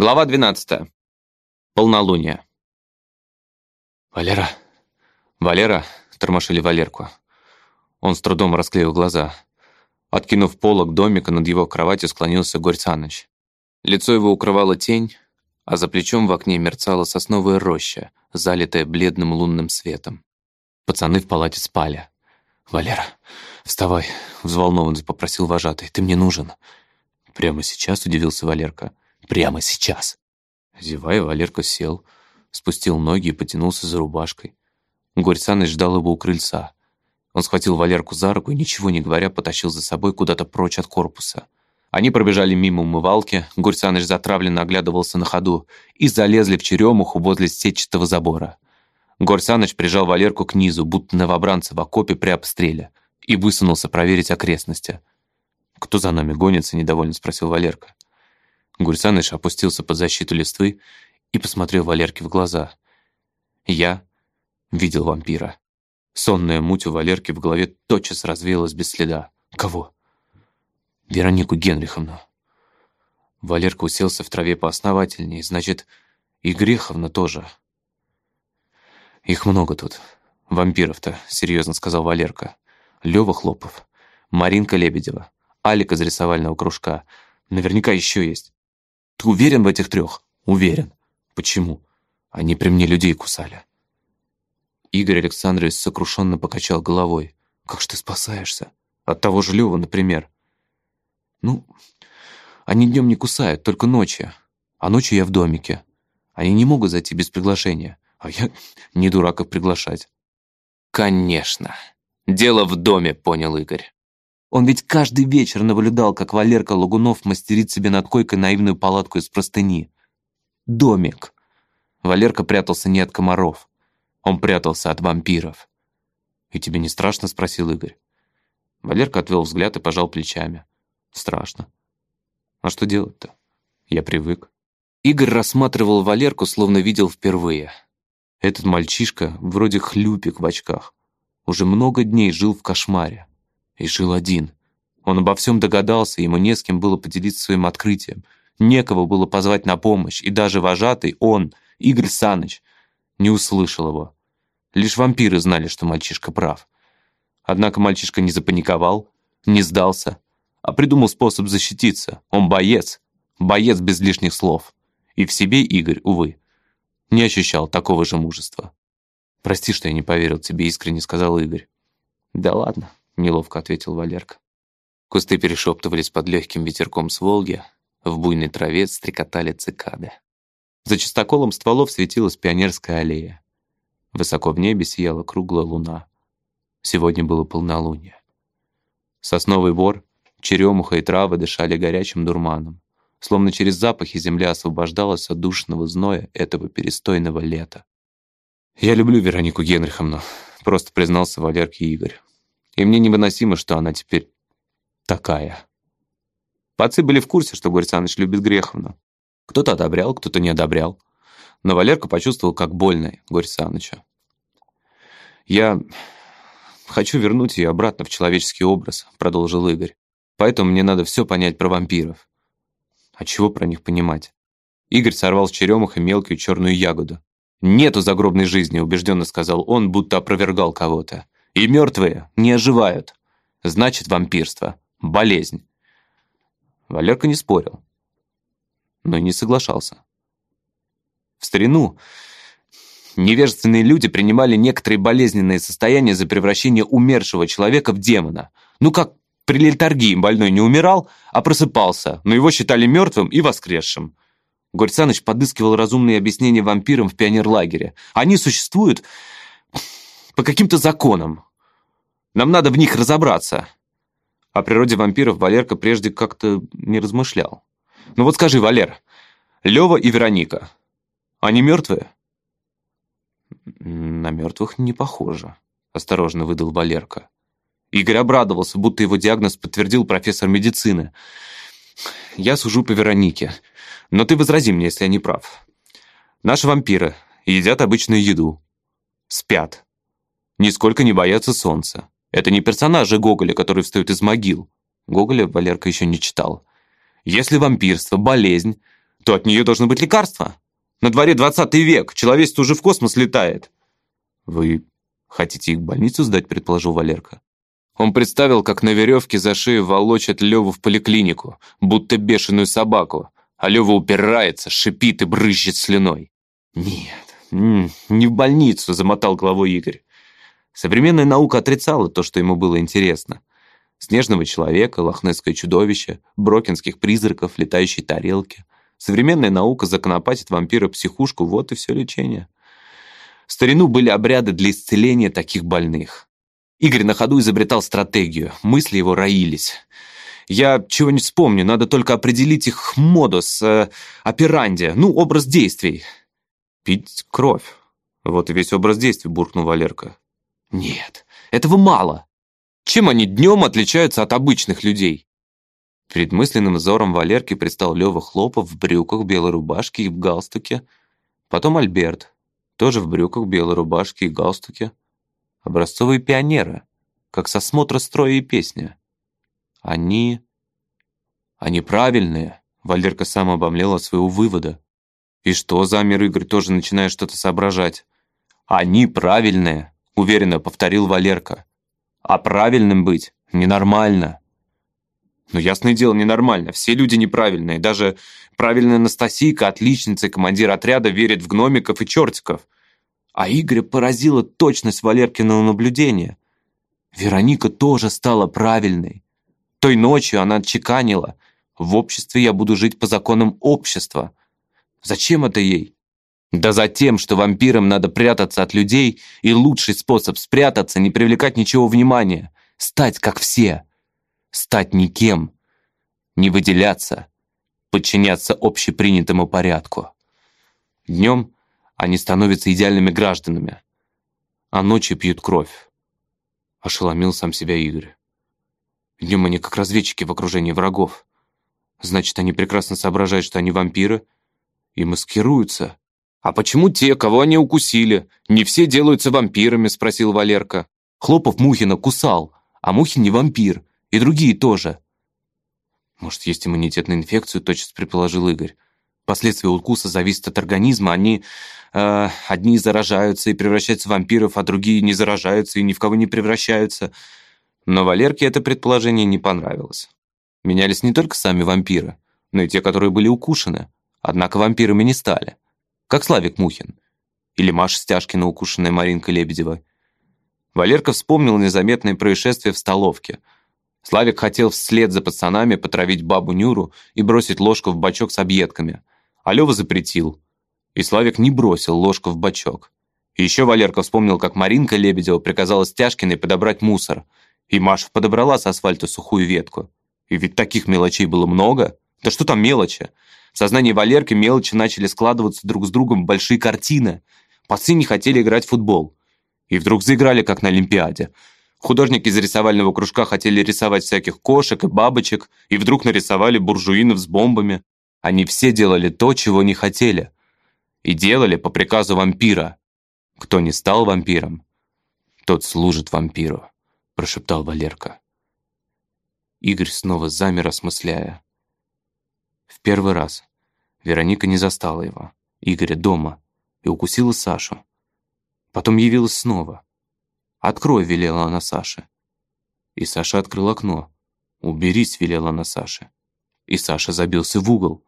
Глава 12. Полнолуние. «Валера! Валера!» — тормошили Валерку. Он с трудом расклеил глаза. Откинув полог домика, над его кроватью склонился Горь Саныч. Лицо его укрывала тень, а за плечом в окне мерцала сосновая роща, залитая бледным лунным светом. Пацаны в палате спали. «Валера, вставай!» — взволнованно попросил вожатый. «Ты мне нужен!» «Прямо сейчас?» — удивился Валерка. «Прямо сейчас!» Зевая, Валерка сел, спустил ноги и потянулся за рубашкой. Горь ждал его у крыльца. Он схватил Валерку за руку и, ничего не говоря, потащил за собой куда-то прочь от корпуса. Они пробежали мимо умывалки, Горь затравленно оглядывался на ходу и залезли в черемуху возле сетчатого забора. Горь прижал Валерку к низу, будто новобранца в окопе при обстреле, и высунулся проверить окрестности. «Кто за нами гонится?» — недовольно спросил Валерка. Горь Саныч опустился под защиту листвы и посмотрел Валерке в глаза. «Я видел вампира». Сонная муть у Валерки в голове тотчас развеялась без следа. «Кого?» «Веронику Генриховну». Валерка уселся в траве поосновательнее, значит, и Греховна тоже. «Их много тут. Вампиров-то», — серьезно сказал Валерка. Лёва Хлопов, Маринка Лебедева, Алик из рисовального кружка. Наверняка еще есть. Ты уверен в этих трех? Уверен. Почему? Они при мне людей кусали. Игорь Александрович сокрушенно покачал головой. Как же ты спасаешься? От того же Лёва, например. Ну, они днем не кусают, только ночью. А ночью я в домике. Они не могут зайти без приглашения. А я не дурак их приглашать. Конечно. Дело в доме, понял Игорь. Он ведь каждый вечер наблюдал, как Валерка Лагунов мастерит себе над койкой наивную палатку из простыни. Домик. Валерка прятался не от комаров. Он прятался от вампиров. «И тебе не страшно?» — спросил Игорь. Валерка отвел взгляд и пожал плечами. «Страшно. А что делать-то? Я привык». Игорь рассматривал Валерку, словно видел впервые. Этот мальчишка, вроде хлюпик в очках, уже много дней жил в кошмаре. И жил один. Он обо всем догадался, ему не с кем было поделиться своим открытием. Некого было позвать на помощь, и даже вожатый, он, Игорь Саныч, не услышал его. Лишь вампиры знали, что мальчишка прав. Однако мальчишка не запаниковал, не сдался, а придумал способ защититься. Он боец, боец без лишних слов. И в себе Игорь, увы, не ощущал такого же мужества. «Прости, что я не поверил тебе», — искренне сказал Игорь. «Да ладно», неловко ответил Валерка. Кусты перешептывались под легким ветерком с Волги, в буйной траве стрекотали цикады. За чистоколом стволов светилась пионерская аллея. Высоко в небе сияла круглая луна. Сегодня было полнолуние. Сосновый бор, черемуха и травы дышали горячим дурманом. Словно через запахи земля освобождалась от душного зноя этого перестойного лета. «Я люблю Веронику Генриховну», — просто признался Валерке Игорь. И мне невыносимо, что она теперь такая. Пацы были в курсе, что Горь Саныч любит Греховну. Кто-то одобрял, кто-то не одобрял. Но Валерка почувствовал, как больно Горь Саныча. «Я хочу вернуть ее обратно в человеческий образ», — продолжил Игорь. «Поэтому мне надо все понять про вампиров». «А чего про них понимать?» Игорь сорвал с черемуха мелкую черную ягоду. «Нету загробной жизни», — убежденно сказал он, будто опровергал кого-то. И мертвые не оживают. Значит, вампирство. Болезнь. Валерка не спорил, но и не соглашался. В старину невежественные люди принимали некоторые болезненные состояния за превращение умершего человека в демона. Ну как при летаргии больной не умирал, а просыпался, но его считали мертвым и воскресшим. Горь Саныч подыскивал разумные объяснения вампирам в пионерлагере. Они существуют по каким-то законам, нам надо в них разобраться. О природе вампиров Валерка прежде как-то не размышлял. Ну вот скажи, Валер, Лева и Вероника, они мертвые? На мертвых не похоже, осторожно выдал Валерка. Игорь обрадовался, будто его диагноз подтвердил профессор медицины. Я сужу по Веронике, но ты возрази мне, если я не прав. Наши вампиры едят обычную еду, спят, нисколько не боятся солнца. Это не персонажи Гоголя, которые встают из могил. Гоголя Валерка еще не читал. Если вампирство – болезнь, то от нее должно быть лекарство. На дворе 20 век, человечество уже в космос летает. Вы хотите их в больницу сдать, предположил Валерка. Он представил, как на веревке за шею волочат Леву в поликлинику, будто бешеную собаку, а Лева упирается, шипит и брызжет слюной. «Нет, не в больницу», — замотал головой Игорь. Современная наука отрицала то, что ему было интересно. Снежного человека, лохнесское чудовище, брокинских призраков, летающей тарелки. Современная наука законопатит вампира психушку, вот и все лечение. В старину были обряды для исцеления таких больных. Игорь на ходу изобретал стратегию, мысли его роились. Я чего-нибудь вспомню, надо только определить их модус, э, операнди, ну, образ действий. Пить кровь. Вот и весь образ действий, буркнул Валерка. Нет, этого мало. Чем они днем отличаются от обычных людей? Перед мысленным взором Валерки предстал Лёва Хлопов в брюках, белой рубашке и в галстуке. Потом Альберт, тоже в брюках, белой рубашке и галстуке. Образцовые пионеры, как со смотра строя и песня. Они... Они правильные. Валерка сам обомлел от своего вывода. И что, замер Игорь, тоже начиная что-то соображать. Они правильные, уверенно повторил Валерка. А правильным быть ненормально. Ну, ясное дело, ненормально. Все люди неправильные. Даже правильная Анастасийка, отличница и командир отряда, верит в гномиков и чертиков. А Игоря поразила точность Валеркиного наблюдения. Вероника тоже стала правильной. Той ночью она отчеканила. В обществе я буду жить по законам общества. Зачем это ей? Да за тем, что вампирам надо прятаться от людей, и лучший способ спрятаться — не привлекать ничего внимания, стать как все, стать никем, не выделяться, подчиняться общепринятому порядку. Днем они становятся идеальными гражданами, а ночью пьют кровь. Ошеломил сам себя Игорь. Днем они как разведчики в окружении врагов. Значит, они прекрасно соображают, что они вампиры, и маскируются, «А почему те, кого они укусили? Не все делаются вампирами?» – спросил Валерка. Хлопов Мухина кусал, а Мухин не вампир, и другие тоже. «Может, есть иммунитет на инфекцию?» – точно предположил Игорь. Последствия укуса зависят от организма. Они э, одни заражаются и превращаются в вампиров, а другие не заражаются и ни в кого не превращаются. Но Валерке это предположение не понравилось. Менялись не только сами вампиры, но и те, которые были укушены. Однако вампирами не стали как Славик Мухин. Или Маша Стяжкина, укушенная Маринкой Лебедевой. Валерка вспомнил незаметное происшествие в столовке. Славик хотел вслед за пацанами потравить бабу Нюру и бросить ложку в бачок с объедками. А Лёва запретил. И Славик не бросил ложку в бачок. И еще Валерка вспомнил, как Маринка Лебедева приказала Стяжкиной подобрать мусор. И Маша подобрала с асфальта сухую ветку. И ведь таких мелочей было много. Да что там мелочи? В сознании Валерки мелочи начали складываться друг с другом в большие картины. Пасы не хотели играть в футбол. И вдруг заиграли, как на Олимпиаде. Художники из рисовального кружка хотели рисовать всяких кошек и бабочек, и вдруг нарисовали буржуинов с бомбами. Они все делали то, чего не хотели. И делали по приказу вампира. Кто не стал вампиром, тот служит вампиру, прошептал Валерка. Игорь снова замер, осмысляя. В первый раз Вероника не застала его, Игоря, дома, и укусила Сашу. Потом явилась снова. «Открой», — велела она Саше. И Саша открыл окно. «Уберись», — велела она Саше. И Саша забился в угол.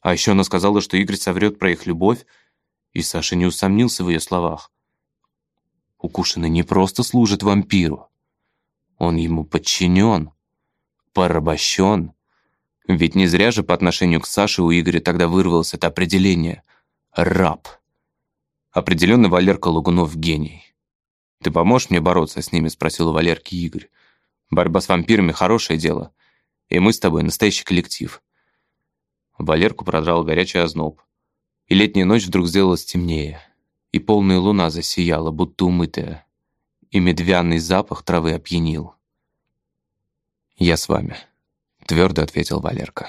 А еще она сказала, что Игорь соврет про их любовь, и Саша не усомнился в ее словах. Укушенный не просто служит вампиру. Он ему подчинен, порабощен. Ведь не зря же по отношению к Саше у Игоря тогда вырвалось это определение «раб». Определенно Валерка Лугунов гений. «Ты поможешь мне бороться с ними?» — спросил у Валерки Игорь. «Борьба с вампирами — хорошее дело, и мы с тобой настоящий коллектив». Валерку продрал горячий озноб, и летняя ночь вдруг сделалась темнее, и полная луна засияла, будто умытая, и медвяный запах травы опьянил. «Я с вами» твердо ответил Валерка.